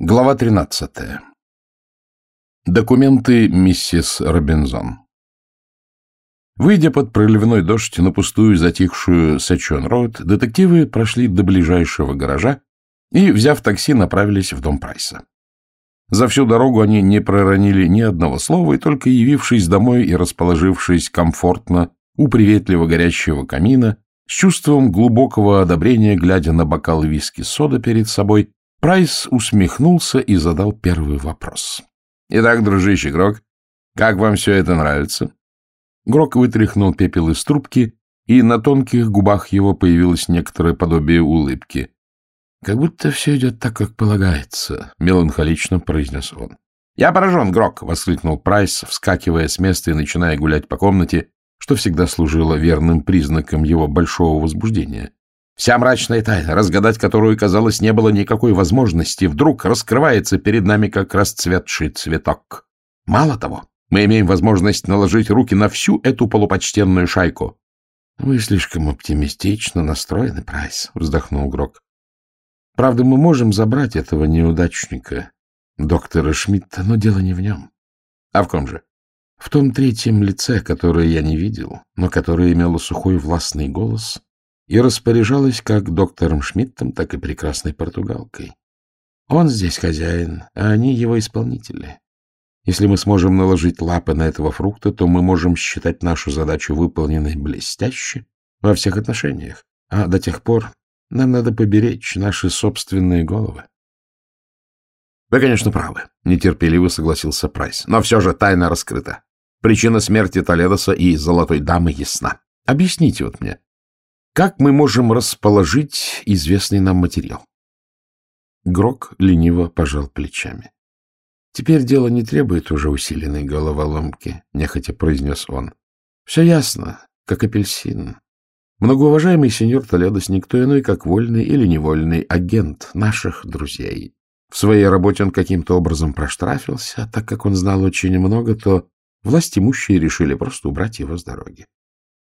Глава 13. Документы миссис Робинзон. Выйдя под проливной дождь на пустую затихшую Сачон-Роуд, детективы прошли до ближайшего гаража и, взяв такси, направились в дом Прайса. За всю дорогу они не проронили ни одного слова, и только явившись домой и расположившись комфортно у приветливо горящего камина, с чувством глубокого одобрения, глядя на бокал виски-сода перед собой, Прайс усмехнулся и задал первый вопрос. — Итак, дружище Грок, как вам все это нравится? Грок вытряхнул пепел из трубки, и на тонких губах его появилось некоторое подобие улыбки. — Как будто все идет так, как полагается, — меланхолично произнес он. — Я поражен, Грок! — воскликнул Прайс, вскакивая с места и начиная гулять по комнате, что всегда служило верным признаком его большого возбуждения. Вся мрачная тайна, разгадать которую, казалось, не было никакой возможности, вдруг раскрывается перед нами как расцветший цветок. Мало того, мы имеем возможность наложить руки на всю эту полупочтенную шайку. — Вы слишком оптимистично настроены, Прайс, — вздохнул Грок. — Правда, мы можем забрать этого неудачника, доктора Шмидта, но дело не в нем. — А в ком же? — В том третьем лице, которое я не видел, но которое имело сухой властный голос и распоряжалась как доктором Шмидтом, так и прекрасной португалкой. Он здесь хозяин, а они его исполнители. Если мы сможем наложить лапы на этого фрукта, то мы можем считать нашу задачу выполненной блестяще во всех отношениях. А до тех пор нам надо поберечь наши собственные головы. — Вы, конечно, правы, — нетерпеливо согласился Прайс. — Но все же тайна раскрыта. Причина смерти Толедоса и Золотой Дамы ясна. Объясните вот мне, как мы можем расположить известный нам материал? Грок лениво пожал плечами. Теперь дело не требует уже усиленной головоломки, нехотя произнес он. Все ясно, как апельсин. Многоуважаемый сеньор Толедос никто иной, как вольный или невольный агент наших друзей. В своей работе он каким-то образом проштрафился, а так как он знал очень много, то власть имущие решили просто убрать его с дороги.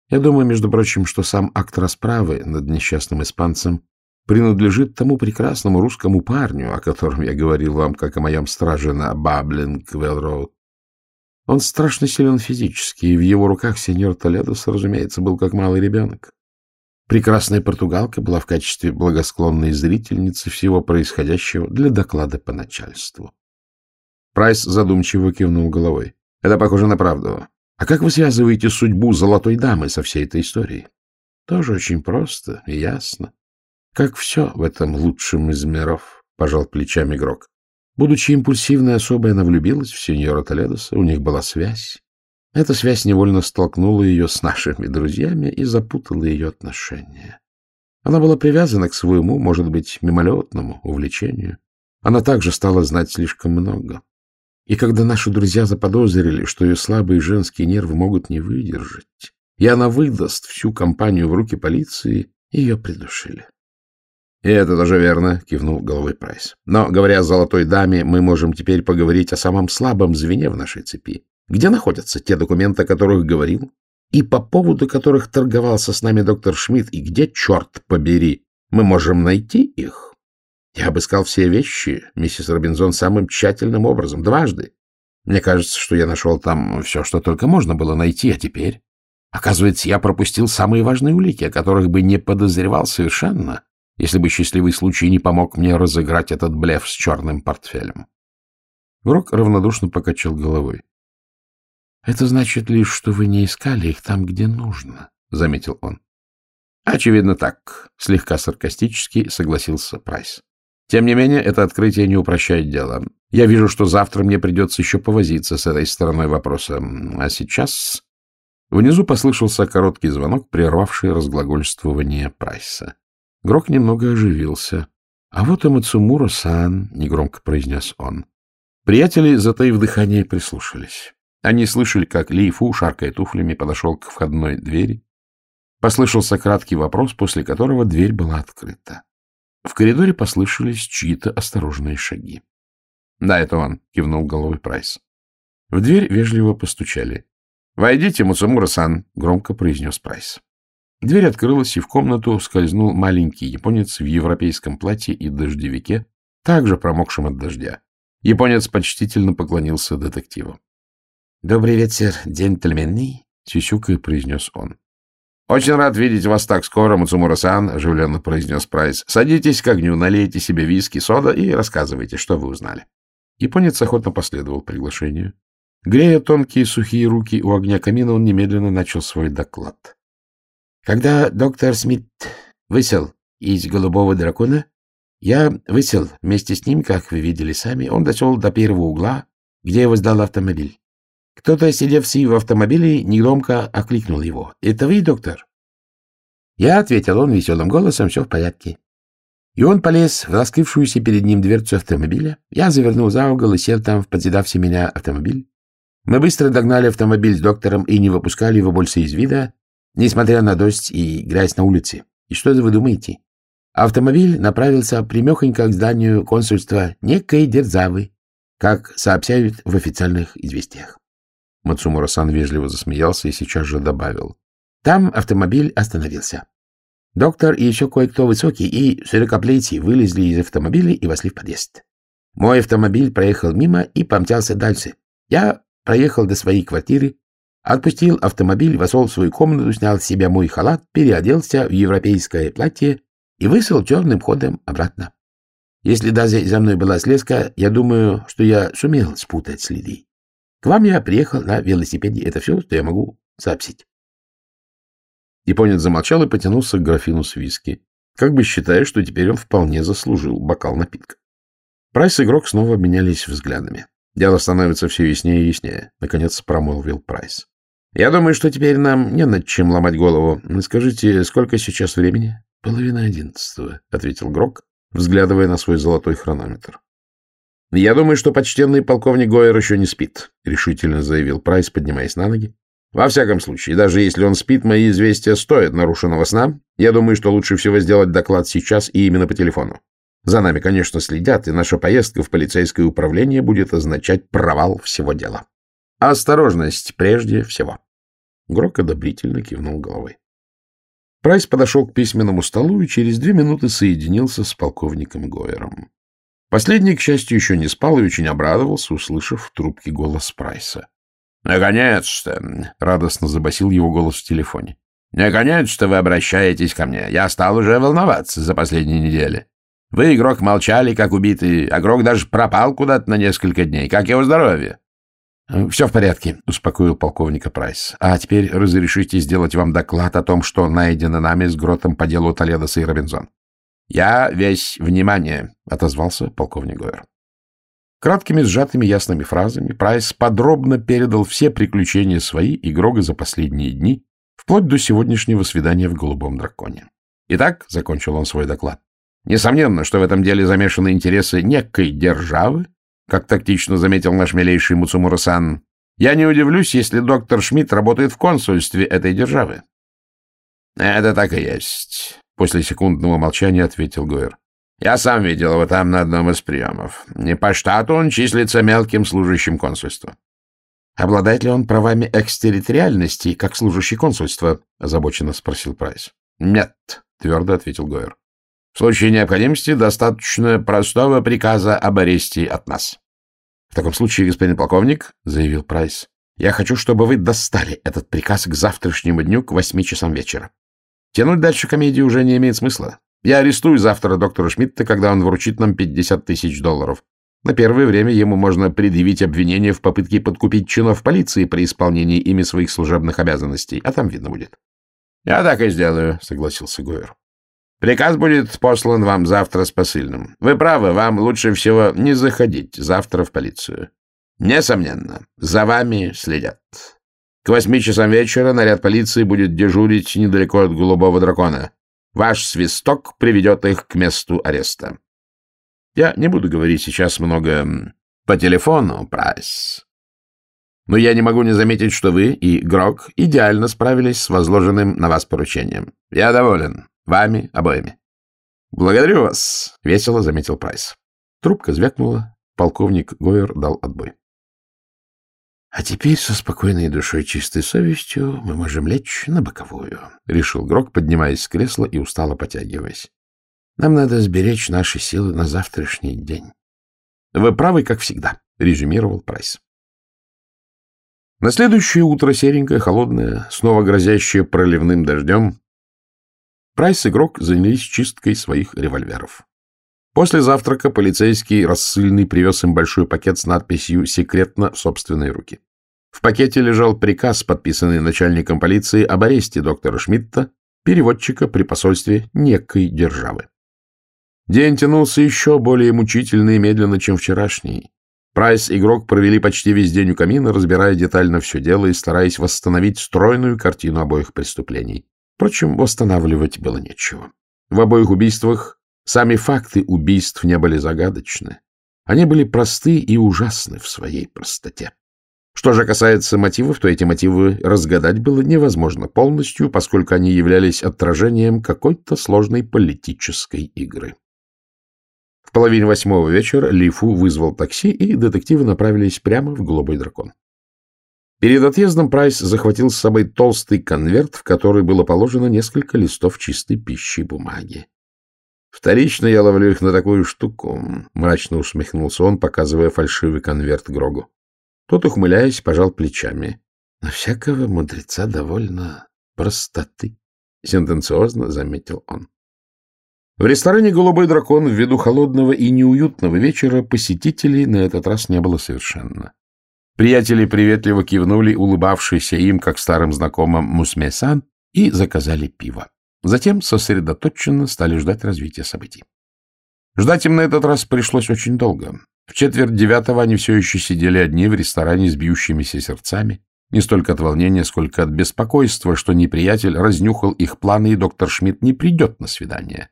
Я думаю, между прочим, что сам акт расправы над несчастным испанцем принадлежит тому прекрасному русскому парню, о котором я говорил вам, как о моем страже на Баблинг-Велл-Роуд. Он страшно силен физически, и в его руках сеньор Толедос, разумеется, был как малый ребенок. Прекрасная португалка была в качестве благосклонной зрительницы всего происходящего для доклада по начальству. Прайс задумчиво кивнул головой. — Это похоже на правду. А как вы связываете судьбу золотой дамы со всей этой историей? Тоже очень просто и ясно. Как все в этом лучшем из миров, — пожал плечами игрок. Будучи импульсивной особой, она влюбилась в сеньора Толедоса, у них была связь. Эта связь невольно столкнула ее с нашими друзьями и запутала ее отношения. Она была привязана к своему, может быть, мимолетному увлечению. Она также стала знать слишком много. И когда наши друзья заподозрили, что ее слабые женские нервы могут не выдержать, и она выдаст всю компанию в руки полиции, ее придушили. — И это тоже верно, — кивнул головой Прайс. — Но, говоря о золотой даме, мы можем теперь поговорить о самом слабом звене в нашей цепи. Где находятся те документы, о которых говорил, и по поводу которых торговался с нами доктор Шмидт, и где, черт побери, мы можем найти их? Я обыскал все вещи, миссис Робинзон, самым тщательным образом, дважды. Мне кажется, что я нашел там все, что только можно было найти, а теперь... Оказывается, я пропустил самые важные улики, о которых бы не подозревал совершенно, если бы счастливый случай не помог мне разыграть этот блеф с черным портфелем. Грок равнодушно покачал головой. — Это значит лишь, что вы не искали их там, где нужно, — заметил он. — Очевидно так, — слегка саркастически согласился Прайс. Тем не менее, это открытие не упрощает дело. Я вижу, что завтра мне придется еще повозиться с этой стороной вопроса. А сейчас... Внизу послышался короткий звонок, прервавший разглагольствование Прайса. Грок немного оживился. — А вот и Мацумура-сан, — негромко произнес он. Приятели, затаив дыхание, прислушались. Они слышали, как Ли Фу, шаркая туфлями, подошел к входной двери. Послышался краткий вопрос, после которого дверь была открыта. В коридоре послышались чьи-то осторожные шаги. — Да, это он, — кивнул головой Прайс. В дверь вежливо постучали. — Войдите, Муцумура-сан, — громко произнес Прайс. Дверь открылась, и в комнату скользнул маленький японец в европейском платье и дождевике, также промокшим от дождя. Японец почтительно поклонился детективу. — Добрый вечер, джентльмены, — сюсюкой произнес он. — Очень рад видеть вас так скоро, Мацумура-сан, — оживленно произнес Прайс. — Садитесь к огню, налейте себе виски, сода и рассказывайте, что вы узнали. Японец охотно последовал приглашению. Грея тонкие сухие руки у огня камина, он немедленно начал свой доклад. Когда доктор Смит высел из голубого дракона, я высел вместе с ним, как вы видели сами. Он дошел до первого угла, где его сдал автомобиль. Кто-то, сидевший в автомобиле, негромко окликнул его. — Это вы, доктор? Я ответил он веселым голосом, все в порядке. И он полез в раскрывшуюся перед ним дверцу автомобиля. Я завернул за угол и сел там в подъедавший меня автомобиль. Мы быстро догнали автомобиль с доктором и не выпускали его больше из вида, несмотря на дождь и грязь на улице. И что же вы думаете? Автомобиль направился примехонько к зданию консульства некой Дерзавы, как сообщают в официальных известиях. Мацумура-сан вежливо засмеялся и сейчас же добавил. Там автомобиль остановился. Доктор и еще кое-кто высокий и широкоплетий вылезли из автомобиля и вошли в подъезд. Мой автомобиль проехал мимо и помчался дальше. Я проехал до своей квартиры, отпустил автомобиль, вошел в свою комнату, снял с себя мой халат, переоделся в европейское платье и вышел черным ходом обратно. Если даже за мной была слежка, я думаю, что я сумел спутать следы. К вам я приехал на велосипеде. Это все, что я могу сообщить. Японец замолчал и потянулся к графину с виски, как бы считая, что теперь он вполне заслужил бокал напитка. Прайс и Грок снова обменялись взглядами. Дело становится все яснее и яснее, — наконец промолвил Прайс. — Я думаю, что теперь нам не над чем ломать голову. Скажите, сколько сейчас времени? — Половина одиннадцатого, — ответил Грок, взглядывая на свой золотой хронометр. — Я думаю, что почтенный полковник Гойер еще не спит, — решительно заявил Прайс, поднимаясь на ноги. — Во всяком случае, даже если он спит, мои известия стоят нарушенного сна. Я думаю, что лучше всего сделать доклад сейчас и именно по телефону. За нами, конечно, следят, и наша поездка в полицейское управление будет означать провал всего дела. Осторожность прежде всего. Грок одобрительно кивнул головой. Прайс подошел к письменному столу и через две минуты соединился с полковником Гойером. Последний, к счастью, еще не спал и очень обрадовался, услышав в трубке голос Прайса. «Наконец-то!» — радостно забасил его голос в телефоне. «Наконец-то вы обращаетесь ко мне. Я стал уже волноваться за последние недели. Вы и Грок молчали, как убитый, и Грок даже пропал куда-то на несколько дней. Как его здоровье?» «Все в порядке», — успокоил полковника Прайс. «А теперь разрешите сделать вам доклад о том, что найдено нами с Гроком по делу Толедоса и Робинзон. — Я весь внимание, — отозвался полковник Гойер. Краткими, сжатыми, ясными фразами Прайс подробно передал все приключения свои и Грога за последние дни, вплоть до сегодняшнего свидания в «Голубом драконе». Итак, — закончил он свой доклад, — несомненно, что в этом деле замешаны интересы некой державы, как тактично заметил наш милейший Муцумура-сан. Я не удивлюсь, если доктор Шмидт работает в консульстве этой державы. — Это так и есть. После секундного молчания ответил Гойер. Я сам видел его там на одном из приемов. Не по штату он числится мелким служащим консульства. Обладает ли он правами экстерриториальности, как служащий консульства? озабоченно спросил Прайс. Нет, твердо ответил Гойер. В случае необходимости достаточно простого приказа об аресте от нас. В таком случае, господин полковник, заявил Прайс, я хочу, чтобы вы достали этот приказ к завтрашнему дню к восьми часам вечера. Тянуть дальше комедию уже не имеет смысла. Я арестую завтра доктора Шмидта, когда он вручит нам 50 тысяч долларов. На первое время ему можно предъявить обвинение в попытке подкупить чинов полиции при исполнении ими своих служебных обязанностей, а там видно будет. — Я так и сделаю, — согласился Гойер. — Приказ будет послан вам завтра с посыльным. Вы правы, вам лучше всего не заходить завтра в полицию. Несомненно, за вами следят. К восьми часам вечера наряд полиции будет дежурить недалеко от Голубого дракона. Ваш свисток приведет их к месту ареста. Я не буду говорить сейчас много по телефону, Прайс. Но я не могу не заметить, что вы и Грок идеально справились с возложенным на вас поручением. Я доволен. Вами обоими. Благодарю вас, — весело заметил Прайс. Трубка звякнула. Полковник Гойер дал отбой. А теперь со спокойной душой, чистой совестью мы можем лечь на боковую, — решил Грок, поднимаясь с кресла и устало потягиваясь. Нам надо сберечь наши силы на завтрашний день. — Вы правы, как всегда, — резюмировал Прайс. На следующее утро серенькое, холодное, снова грозящее проливным дождем, Прайс и Грок занялись чисткой своих револьверов. После завтрака полицейский рассыльный привез им большой пакет с надписью «Секретно в собственные руки». В пакете лежал приказ, подписанный начальником полиции об аресте доктора Шмидта, переводчика при посольстве некой державы. День тянулся еще более мучительно и медленно, чем вчерашний. Прайс и Грок провели почти весь день у камина, разбирая детально все дело и стараясь восстановить стройную картину обоих преступлений. Впрочем, восстанавливать было нечего. В обоих убийствах сами факты убийств не были загадочны. Они были просты и ужасны в своей простоте. Что же касается мотивов, то эти мотивы разгадать было невозможно полностью, поскольку они являлись отражением какой-то сложной политической игры. В половине восьмого вечера Лифу вызвал такси, и детективы направились прямо в «Голубой дракон». Перед отъездом Прайс захватил с собой толстый конверт, в который было положено несколько листов чистой пищи бумаги. «Вторично я ловлю их на такую штуку», — мрачно усмехнулся он, показывая фальшивый конверт Грогу. Тот, ухмыляясь, пожал плечами. «На всякого мудреца довольно простоты», — сентенциозно заметил он. В ресторане «Голубой дракон» ввиду холодного и неуютного вечера посетителей на этот раз не было совершенно. Приятели приветливо кивнули, улыбавшиеся им, как старым знакомым Мусмесан, и заказали пиво. Затем сосредоточенно стали ждать развития событий. Ждать им на этот раз пришлось очень долго. В четверть девятого они все еще сидели одни в ресторане с бьющимися сердцами, не столько от волнения, сколько от беспокойства, что неприятель разнюхал их планы, и доктор Шмидт не придет на свидание.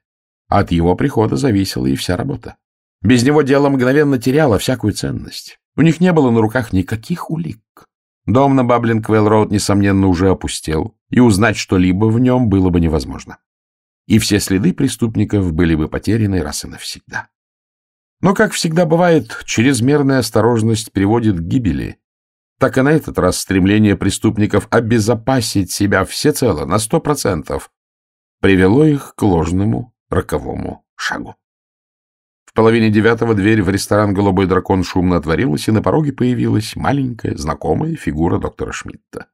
От его прихода зависела и вся работа. Без него дело мгновенно теряло всякую ценность. У них не было на руках никаких улик. Дом на Баблинг-Вэлл-Роуд, несомненно, уже опустел, и узнать что-либо в нем было бы невозможно. И все следы преступников были бы потеряны раз и навсегда. Но, как всегда бывает, чрезмерная осторожность приводит к гибели. Так и на этот раз стремление преступников обезопасить себя всецело, на сто процентов, привело их к ложному роковому шагу. В половине девятого дверь в ресторан «Голубой дракон» шумно отворилась, и на пороге появилась маленькая, знакомая фигура доктора Шмидта.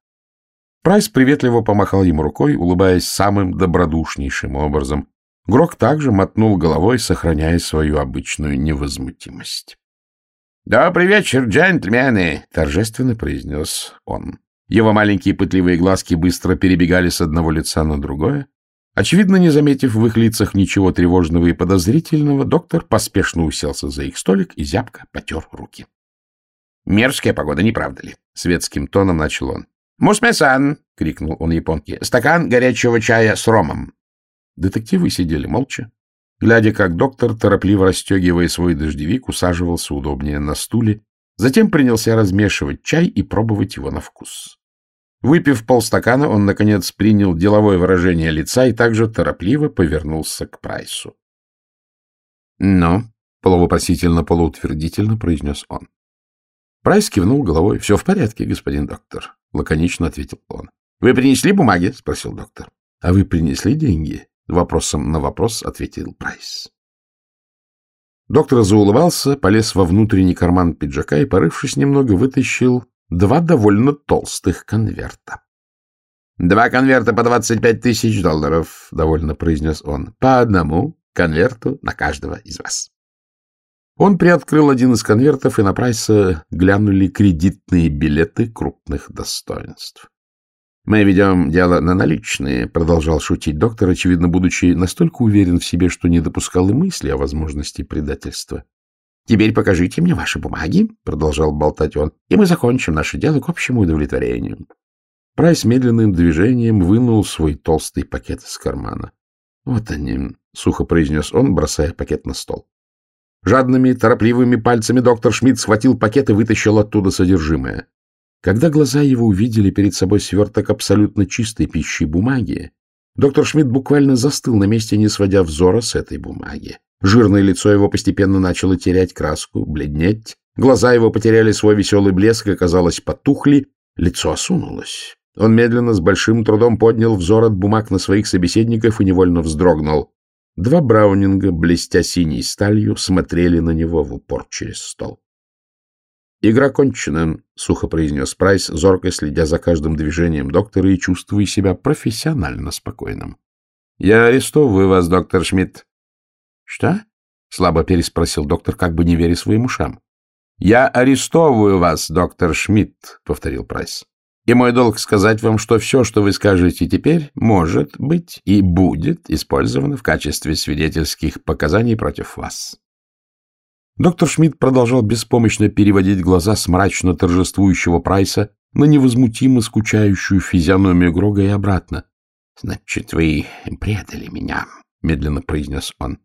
Прайс приветливо помахал ему рукой, улыбаясь самым добродушнейшим образом. Грок также мотнул головой, сохраняя свою обычную невозмутимость. — Добрый вечер, джентльмены! — торжественно произнес он. Его маленькие пытливые глазки быстро перебегали с одного лица на другое, Очевидно, не заметив в их лицах ничего тревожного и подозрительного, доктор поспешно уселся за их столик и зябко потер руки. — Мерзкая погода, не правда ли? — светским тоном начал он. — Мусмесан! — крикнул он японке. — Стакан горячего чая с ромом. Детективы сидели молча, глядя, как доктор, торопливо расстегивая свой дождевик, усаживался удобнее на стуле, затем принялся размешивать чай и пробовать его на вкус. Выпив полстакана, он, наконец, принял деловое выражение лица и также торопливо повернулся к Прайсу. «Но», — полувопросительно-полуутвердительно произнес он. Прайс кивнул головой. — Все в порядке, господин доктор, — лаконично ответил он. — Вы принесли бумаги? — спросил доктор. — А вы принесли деньги? — вопросом на вопрос ответил Прайс. Доктор заулыбался, полез во внутренний карман пиджака и, порывшись немного, вытащил два довольно толстых конверта. — Два конверта по двадцать пять тысяч долларов, — довольно произнес он, — по одному конверту на каждого из вас. Он приоткрыл один из конвертов, и на Прайса глянули кредитные билеты крупных достоинств. — Мы ведем дело на наличные, — продолжал шутить доктор, очевидно, будучи настолько уверен в себе, что не допускал и мысли о возможности предательства. — Теперь покажите мне ваши бумаги, — продолжал болтать он, — и мы закончим наше дело к общему удовлетворению. Прайс медленным движением вынул свой толстый пакет из кармана. — Вот они, — сухо произнес он, бросая пакет на стол. Жадными, торопливыми пальцами доктор Шмидт схватил пакет и вытащил оттуда содержимое. Когда глаза его увидели перед собой сверток абсолютно чистой пищи бумаги, доктор Шмидт буквально застыл на месте, не сводя взора с этой бумаги. Жирное лицо его постепенно начало терять краску, бледнеть. Глаза его потеряли свой веселый блеск и, казалось, потухли. Лицо осунулось. Он медленно, с большим трудом поднял взор от бумаг на своих собеседников и невольно вздрогнул. Два браунинга, блестя синей сталью, смотрели на него в упор через стол. — Игра кончена, — сухо произнес Прайс, зорко следя за каждым движением доктора и чувствуя себя профессионально спокойным. — Я арестовываю вас, доктор Шмидт. — Что? — слабо переспросил доктор, как бы не веря своим ушам. — Я арестовываю вас, доктор Шмидт, — повторил Прайс. И мой долг сказать вам, что все, что вы скажете теперь, может быть и будет использовано в качестве свидетельских показаний против вас. Доктор Шмидт продолжал беспомощно переводить глаза с мрачно торжествующего Прайса на невозмутимо скучающую физиономию Грога и обратно. — Значит, вы предали меня, — медленно произнес он.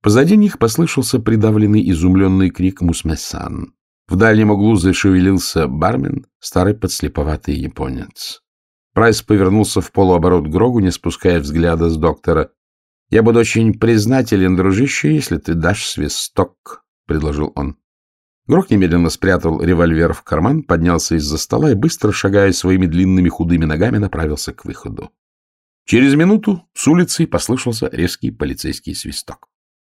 Позади них послышался придавленный изумленный крик Мусмесан. В дальнем углу зашевелился бармен, старый подслеповатый японец. Прайс повернулся в полуоборот Грогу, не спуская взгляда с доктора. — Я буду очень признателен, дружище, если ты дашь свисток, — предложил он. Грог немедленно спрятал револьвер в карман, поднялся из-за стола и, быстро шагая своими длинными худыми ногами, направился к выходу. Через минуту с улицы послышался резкий полицейский свисток.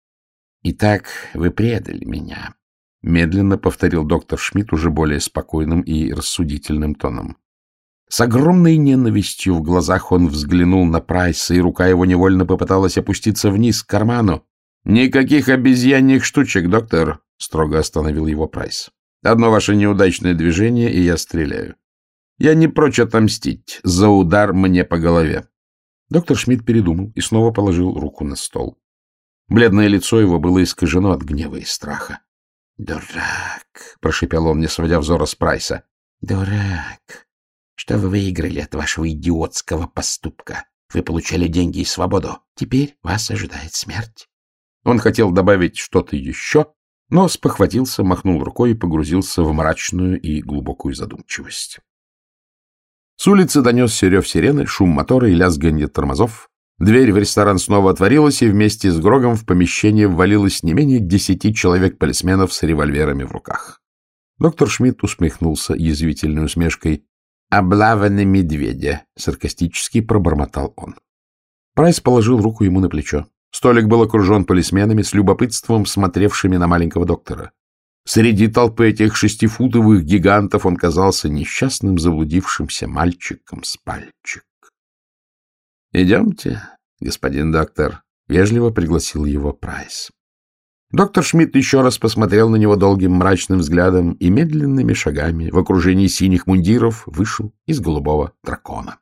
— Итак, вы предали меня, — медленно повторил доктор Шмидт уже более спокойным и рассудительным тоном. С огромной ненавистью в глазах он взглянул на Прайса, и рука его невольно попыталась опуститься вниз к карману. — Никаких обезьяньих штучек, доктор, — строго остановил его Прайс. — Одно ваше неудачное движение, и я стреляю. Я не прочь отомстить за удар мне по голове. Доктор Шмидт передумал и снова положил руку на стол. Бледное лицо его было искажено от гнева и страха. «Дурак!» — прошипел он, не сводя взора с Прайса. «Дурак! Что вы выиграли от вашего идиотского поступка? Вы получали деньги и свободу. Теперь вас ожидает смерть». Он хотел добавить что-то еще, но спохватился, махнул рукой и погрузился в мрачную и глубокую задумчивость. С улицы донесся рев сирены, шум мотора и лязганье тормозов. Дверь в ресторан снова отворилась, и вместе с Грогом в помещение ввалилось не менее десяти человек-полисменов с револьверами в руках. Доктор Шмидт усмехнулся язвительной усмешкой. «Облава на медведя!» — саркастически пробормотал он. Прайс положил руку ему на плечо. Столик был окружен полисменами с любопытством, смотревшими на маленького доктора. Среди толпы этих шестифутовых гигантов он казался несчастным заблудившимся мальчиком с пальчик. — Идемте, господин доктор, — вежливо пригласил его Прайс. Доктор Шмидт еще раз посмотрел на него долгим мрачным взглядом и медленными шагами в окружении синих мундиров вышел из голубого дракона.